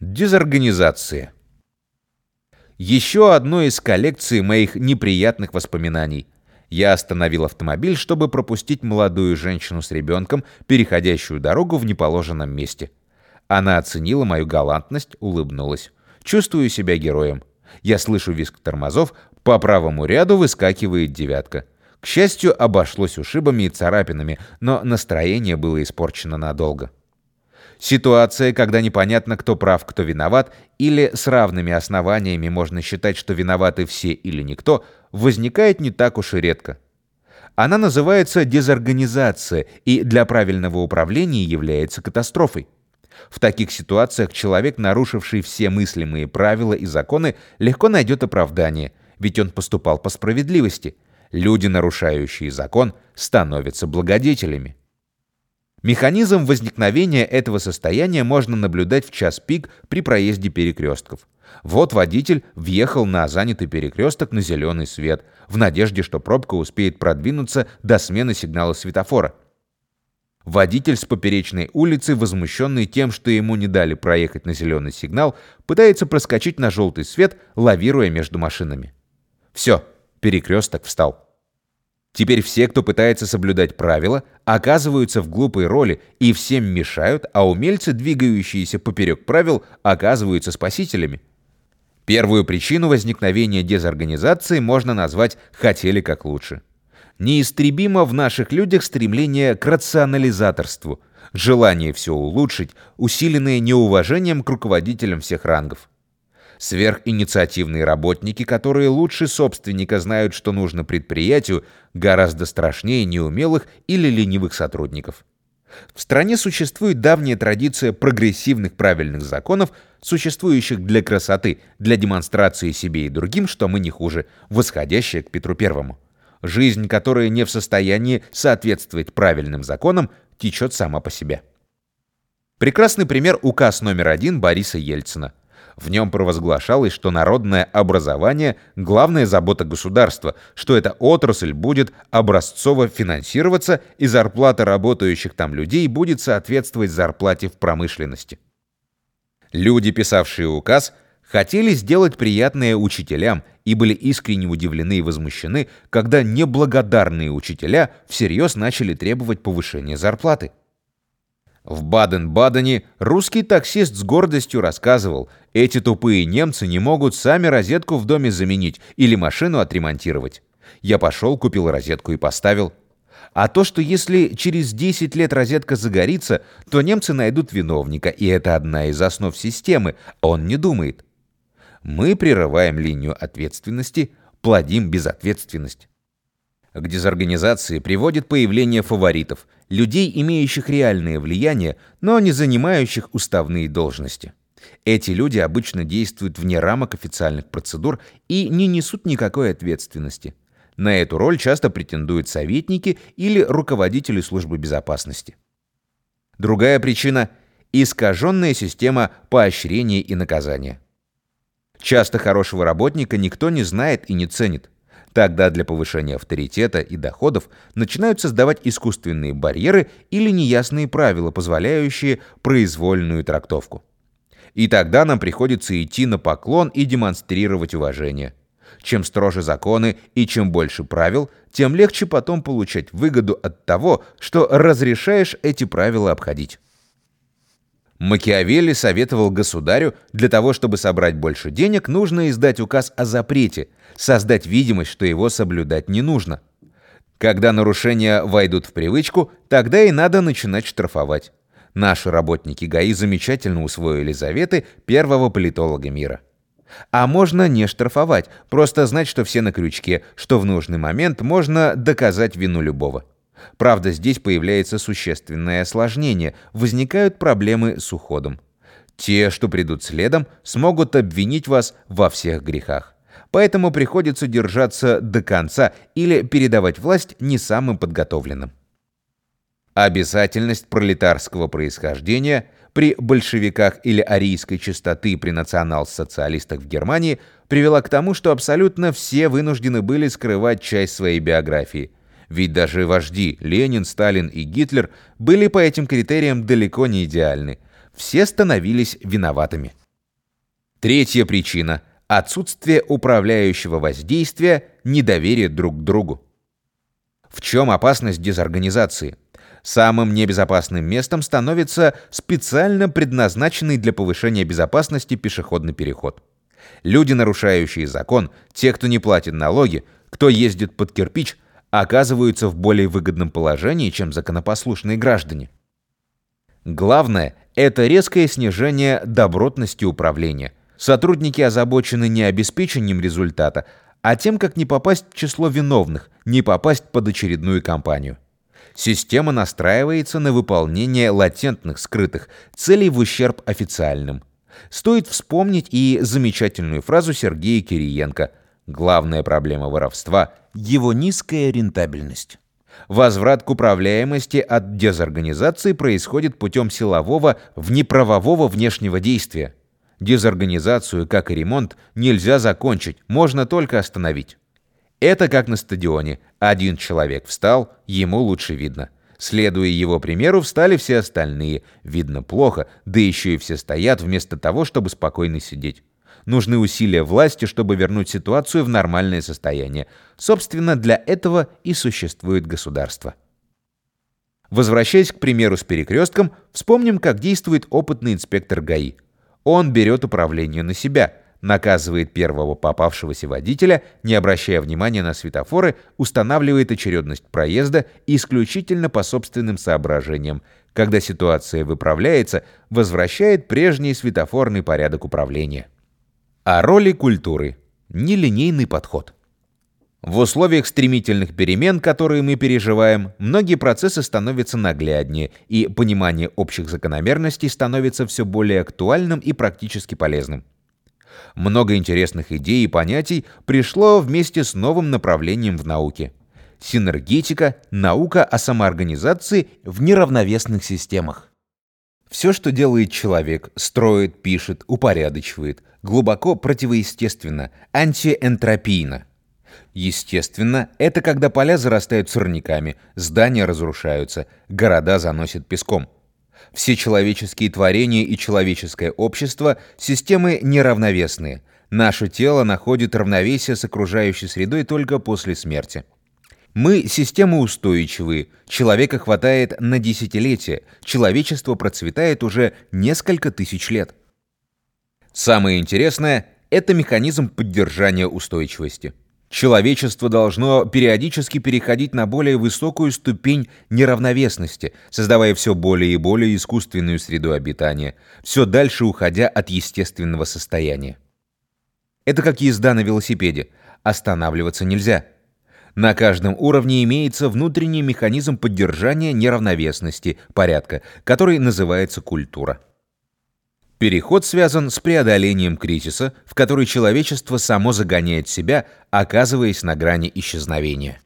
Дезорганизация. Еще одно из коллекции моих неприятных воспоминаний. Я остановил автомобиль, чтобы пропустить молодую женщину с ребенком, переходящую дорогу в неположенном месте. Она оценила мою галантность, улыбнулась. Чувствую себя героем. Я слышу визг тормозов, по правому ряду выскакивает девятка. К счастью, обошлось ушибами и царапинами, но настроение было испорчено надолго. Ситуация, когда непонятно, кто прав, кто виноват, или с равными основаниями можно считать, что виноваты все или никто, возникает не так уж и редко. Она называется дезорганизация и для правильного управления является катастрофой. В таких ситуациях человек, нарушивший все мыслимые правила и законы, легко найдет оправдание, ведь он поступал по справедливости. Люди, нарушающие закон, становятся благодетелями. Механизм возникновения этого состояния можно наблюдать в час пик при проезде перекрестков. Вот водитель въехал на занятый перекресток на зеленый свет, в надежде, что пробка успеет продвинуться до смены сигнала светофора. Водитель с поперечной улицы, возмущенный тем, что ему не дали проехать на зеленый сигнал, пытается проскочить на желтый свет, лавируя между машинами. Все, перекресток встал. Теперь все, кто пытается соблюдать правила, оказываются в глупой роли и всем мешают, а умельцы, двигающиеся поперек правил, оказываются спасителями. Первую причину возникновения дезорганизации можно назвать «хотели как лучше». Неистребимо в наших людях стремление к рационализаторству, желание все улучшить, усиленное неуважением к руководителям всех рангов сверхинициативные работники, которые лучше собственника знают, что нужно предприятию, гораздо страшнее неумелых или ленивых сотрудников. В стране существует давняя традиция прогрессивных правильных законов, существующих для красоты, для демонстрации себе и другим, что мы не хуже, восходящая к Петру Первому. Жизнь, которая не в состоянии соответствовать правильным законам, течет сама по себе. Прекрасный пример указ номер один Бориса Ельцина – в нем провозглашалось, что народное образование – главная забота государства, что эта отрасль будет образцово финансироваться и зарплата работающих там людей будет соответствовать зарплате в промышленности. Люди, писавшие указ, хотели сделать приятное учителям и были искренне удивлены и возмущены, когда неблагодарные учителя всерьез начали требовать повышения зарплаты. В Баден-Бадене русский таксист с гордостью рассказывал, эти тупые немцы не могут сами розетку в доме заменить или машину отремонтировать. Я пошел, купил розетку и поставил. А то, что если через 10 лет розетка загорится, то немцы найдут виновника, и это одна из основ системы, он не думает. Мы прерываем линию ответственности, плодим безответственность. К дезорганизации приводит появление фаворитов, людей, имеющих реальное влияние, но не занимающих уставные должности. Эти люди обычно действуют вне рамок официальных процедур и не несут никакой ответственности. На эту роль часто претендуют советники или руководители службы безопасности. Другая причина – искаженная система поощрения и наказания. Часто хорошего работника никто не знает и не ценит. Тогда для повышения авторитета и доходов начинают создавать искусственные барьеры или неясные правила, позволяющие произвольную трактовку. И тогда нам приходится идти на поклон и демонстрировать уважение. Чем строже законы и чем больше правил, тем легче потом получать выгоду от того, что разрешаешь эти правила обходить. Макиавелли советовал государю, для того, чтобы собрать больше денег, нужно издать указ о запрете, создать видимость, что его соблюдать не нужно. Когда нарушения войдут в привычку, тогда и надо начинать штрафовать. Наши работники ГАИ замечательно усвоили заветы первого политолога мира. А можно не штрафовать, просто знать, что все на крючке, что в нужный момент можно доказать вину любого. Правда, здесь появляется существенное осложнение, возникают проблемы с уходом. Те, что придут следом, смогут обвинить вас во всех грехах. Поэтому приходится держаться до конца или передавать власть не самым подготовленным. Обязательность пролетарского происхождения при большевиках или арийской чистоты при национал-социалистах в Германии привела к тому, что абсолютно все вынуждены были скрывать часть своей биографии – ведь даже вожди Ленин, Сталин и Гитлер были по этим критериям далеко не идеальны. Все становились виноватыми. Третья причина – отсутствие управляющего воздействия, недоверие друг к другу. В чем опасность дезорганизации? Самым небезопасным местом становится специально предназначенный для повышения безопасности пешеходный переход. Люди, нарушающие закон, те, кто не платит налоги, кто ездит под кирпич, оказываются в более выгодном положении, чем законопослушные граждане. Главное – это резкое снижение добротности управления. Сотрудники озабочены не обеспечением результата, а тем, как не попасть в число виновных, не попасть под очередную кампанию. Система настраивается на выполнение латентных, скрытых целей в ущерб официальным. Стоит вспомнить и замечательную фразу Сергея Кириенко «Главная проблема воровства – его низкая рентабельность». Возврат к управляемости от дезорганизации происходит путем силового, внеправового внешнего действия. Дезорганизацию, как и ремонт, нельзя закончить, можно только остановить. Это как на стадионе. Один человек встал, ему лучше видно. Следуя его примеру, встали все остальные. Видно плохо, да еще и все стоят вместо того, чтобы спокойно сидеть. Нужны усилия власти, чтобы вернуть ситуацию в нормальное состояние. Собственно, для этого и существует государство. Возвращаясь к примеру с перекрестком, вспомним, как действует опытный инспектор ГАИ. Он берет управление на себя – наказывает первого попавшегося водителя, не обращая внимания на светофоры, устанавливает очередность проезда исключительно по собственным соображениям. Когда ситуация выправляется, возвращает прежний светофорный порядок управления. О роли культуры. Нелинейный подход. В условиях стремительных перемен, которые мы переживаем, многие процессы становятся нагляднее, и понимание общих закономерностей становится все более актуальным и практически полезным. Много интересных идей и понятий пришло вместе с новым направлением в науке. Синергетика – наука о самоорганизации в неравновесных системах. Все, что делает человек, строит, пишет, упорядочивает, глубоко противоестественно, антиэнтропийно. Естественно, это когда поля зарастают сорняками, здания разрушаются, города заносят песком – все человеческие творения и человеческое общество – системы неравновесные. Наше тело находит равновесие с окружающей средой только после смерти. Мы – системы устойчивые, человека хватает на десятилетия, человечество процветает уже несколько тысяч лет. Самое интересное – это механизм поддержания устойчивости. Человечество должно периодически переходить на более высокую ступень неравновесности, создавая все более и более искусственную среду обитания, все дальше уходя от естественного состояния. Это как езда на велосипеде. Останавливаться нельзя. На каждом уровне имеется внутренний механизм поддержания неравновесности, порядка, который называется культура. Переход связан с преодолением кризиса, в который человечество само загоняет себя, оказываясь на грани исчезновения.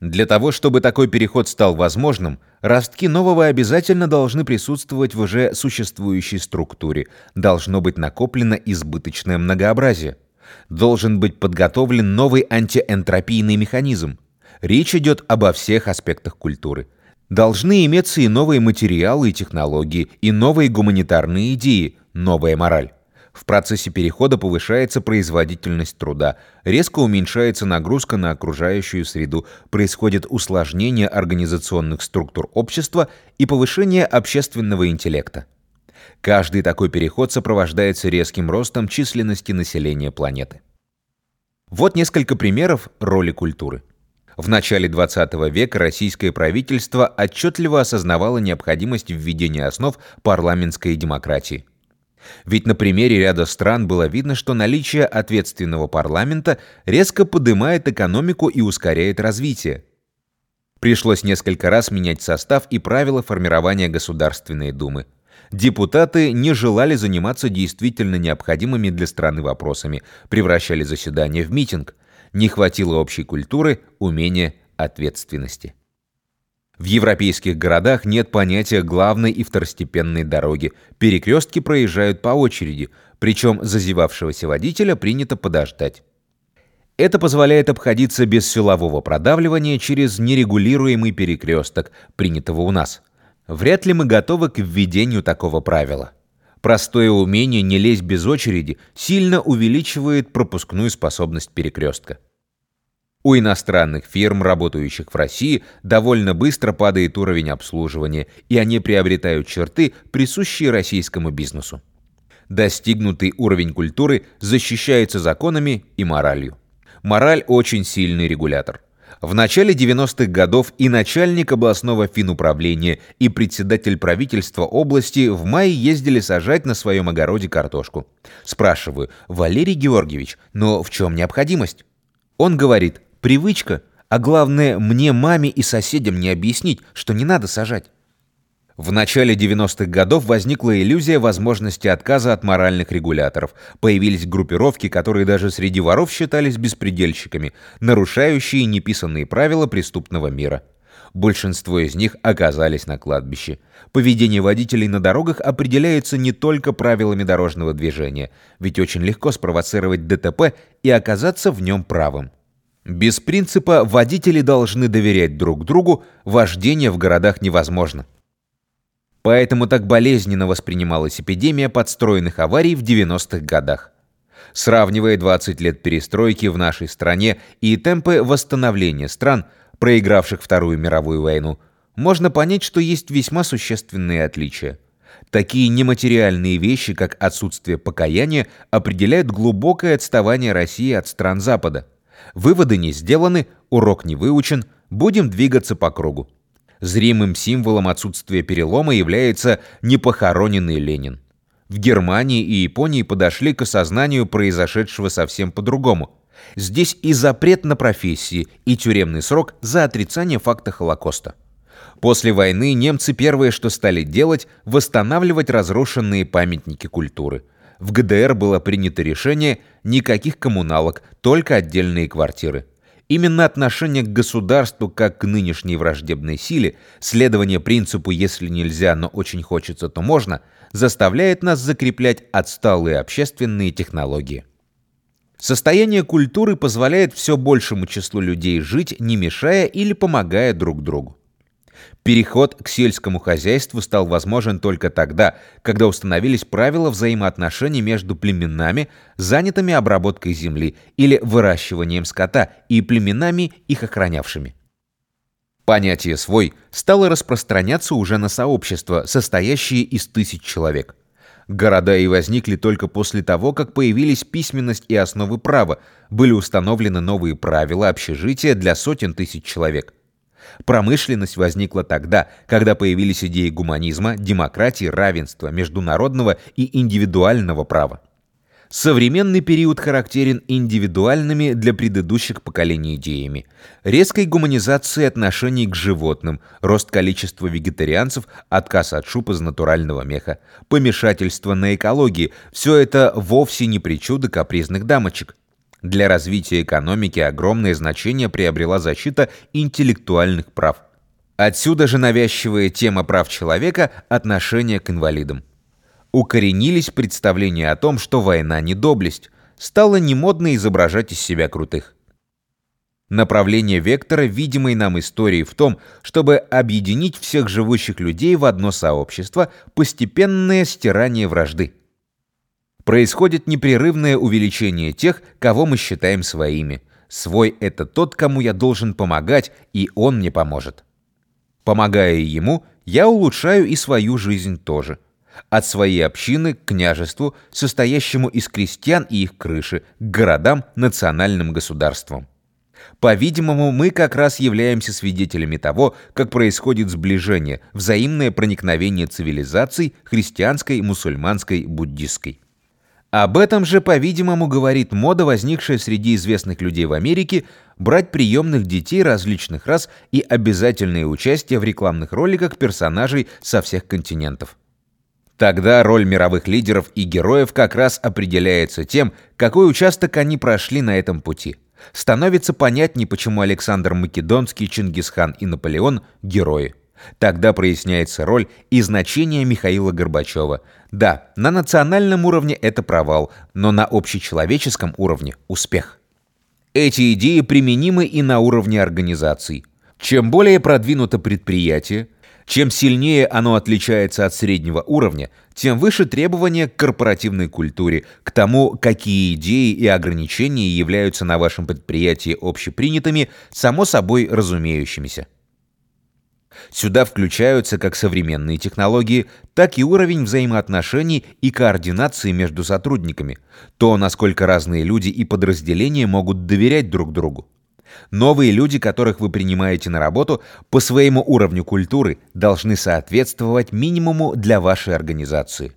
Для того, чтобы такой переход стал возможным, ростки нового обязательно должны присутствовать в уже существующей структуре, должно быть накоплено избыточное многообразие. Должен быть подготовлен новый антиэнтропийный механизм. Речь идет обо всех аспектах культуры – Должны иметься и новые материалы и технологии, и новые гуманитарные идеи, новая мораль. В процессе перехода повышается производительность труда, резко уменьшается нагрузка на окружающую среду, происходит усложнение организационных структур общества и повышение общественного интеллекта. Каждый такой переход сопровождается резким ростом численности населения планеты. Вот несколько примеров роли культуры. В начале 20 века российское правительство отчетливо осознавало необходимость введения основ парламентской демократии. Ведь на примере ряда стран было видно, что наличие ответственного парламента резко поднимает экономику и ускоряет развитие. Пришлось несколько раз менять состав и правила формирования Государственной Думы. Депутаты не желали заниматься действительно необходимыми для страны вопросами, превращали заседание в митинг – не хватило общей культуры, умения, ответственности. В европейских городах нет понятия главной и второстепенной дороги. Перекрестки проезжают по очереди, причем зазевавшегося водителя принято подождать. Это позволяет обходиться без силового продавливания через нерегулируемый перекресток, принятого у нас. Вряд ли мы готовы к введению такого правила. Простое умение не лезть без очереди сильно увеличивает пропускную способность перекрестка. У иностранных фирм, работающих в России, довольно быстро падает уровень обслуживания, и они приобретают черты, присущие российскому бизнесу. Достигнутый уровень культуры защищается законами и моралью. Мораль – очень сильный регулятор. В начале 90-х годов и начальник областного финуправления, и председатель правительства области в мае ездили сажать на своем огороде картошку. Спрашиваю, Валерий Георгиевич, но в чем необходимость? Он говорит, привычка, а главное, мне, маме и соседям не объяснить, что не надо сажать. В начале 90-х годов возникла иллюзия возможности отказа от моральных регуляторов. Появились группировки, которые даже среди воров считались беспредельщиками, нарушающие неписанные правила преступного мира. Большинство из них оказались на кладбище. Поведение водителей на дорогах определяется не только правилами дорожного движения, ведь очень легко спровоцировать ДТП и оказаться в нем правым. Без принципа «водители должны доверять друг другу» вождение в городах невозможно. Поэтому так болезненно воспринималась эпидемия подстроенных аварий в 90-х годах. Сравнивая 20 лет перестройки в нашей стране и темпы восстановления стран, проигравших Вторую мировую войну, можно понять, что есть весьма существенные отличия. Такие нематериальные вещи, как отсутствие покаяния, определяют глубокое отставание России от стран Запада. Выводы не сделаны, урок не выучен, будем двигаться по кругу. Зримым символом отсутствия перелома является непохороненный Ленин. В Германии и Японии подошли к осознанию произошедшего совсем по-другому. Здесь и запрет на профессии, и тюремный срок за отрицание факта Холокоста. После войны немцы первое, что стали делать, восстанавливать разрушенные памятники культуры. В ГДР было принято решение никаких коммуналок, только отдельные квартиры. Именно отношение к государству как к нынешней враждебной силе, следование принципу «если нельзя, но очень хочется, то можно», заставляет нас закреплять отсталые общественные технологии. Состояние культуры позволяет все большему числу людей жить, не мешая или помогая друг другу. Переход к сельскому хозяйству стал возможен только тогда, когда установились правила взаимоотношений между племенами, занятыми обработкой земли или выращиванием скота, и племенами, их охранявшими. Понятие «свой» стало распространяться уже на сообщества, состоящие из тысяч человек. Города и возникли только после того, как появились письменность и основы права, были установлены новые правила общежития для сотен тысяч человек. Промышленность возникла тогда, когда появились идеи гуманизма, демократии, равенства, международного и индивидуального права. Современный период характерен индивидуальными для предыдущих поколений идеями. Резкой гуманизации отношений к животным, рост количества вегетарианцев, отказ от шуб из натурального меха, помешательство на экологии – все это вовсе не причуды капризных дамочек. Для развития экономики огромное значение приобрела защита интеллектуальных прав. Отсюда же навязчивая тема прав человека – отношение к инвалидам. Укоренились представления о том, что война не доблесть, стало немодно изображать из себя крутых. Направление вектора видимой нам истории в том, чтобы объединить всех живущих людей в одно сообщество, постепенное стирание вражды происходит непрерывное увеличение тех, кого мы считаем своими. Свой – это тот, кому я должен помогать, и он мне поможет. Помогая ему, я улучшаю и свою жизнь тоже. От своей общины к княжеству, состоящему из крестьян и их крыши, к городам, национальным государствам. По-видимому, мы как раз являемся свидетелями того, как происходит сближение, взаимное проникновение цивилизаций христианской, мусульманской, буддистской. Об этом же, по-видимому, говорит мода, возникшая среди известных людей в Америке, брать приемных детей различных рас и обязательное участие в рекламных роликах персонажей со всех континентов. Тогда роль мировых лидеров и героев как раз определяется тем, какой участок они прошли на этом пути. Становится понятней, почему Александр Македонский, Чингисхан и Наполеон – герои. Тогда проясняется роль и значение Михаила Горбачева. Да, на национальном уровне это провал, но на общечеловеческом уровне – успех. Эти идеи применимы и на уровне организаций. Чем более продвинуто предприятие, Чем сильнее оно отличается от среднего уровня, тем выше требования к корпоративной культуре, к тому, какие идеи и ограничения являются на вашем предприятии общепринятыми, само собой разумеющимися. Сюда включаются как современные технологии, так и уровень взаимоотношений и координации между сотрудниками, то, насколько разные люди и подразделения могут доверять друг другу. Новые люди, которых вы принимаете на работу, по своему уровню культуры должны соответствовать минимуму для вашей организации.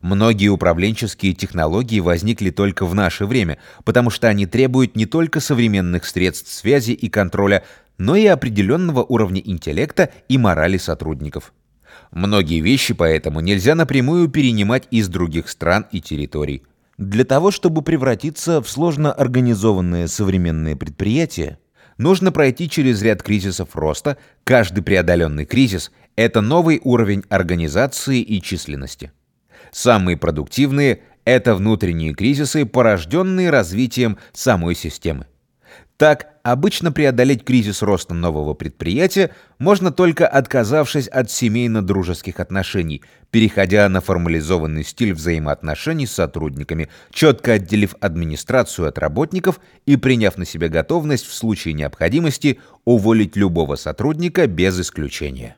Многие управленческие технологии возникли только в наше время, потому что они требуют не только современных средств связи и контроля, но и определенного уровня интеллекта и морали сотрудников. Многие вещи поэтому нельзя напрямую перенимать из других стран и территорий. Для того, чтобы превратиться в сложно организованное современное предприятие, нужно пройти через ряд кризисов роста. Каждый преодоленный кризис – это новый уровень организации и численности. Самые продуктивные – это внутренние кризисы, порожденные развитием самой системы. Так, обычно преодолеть кризис роста нового предприятия можно только отказавшись от семейно-дружеских отношений, переходя на формализованный стиль взаимоотношений с сотрудниками, четко отделив администрацию от работников и приняв на себя готовность в случае необходимости уволить любого сотрудника без исключения.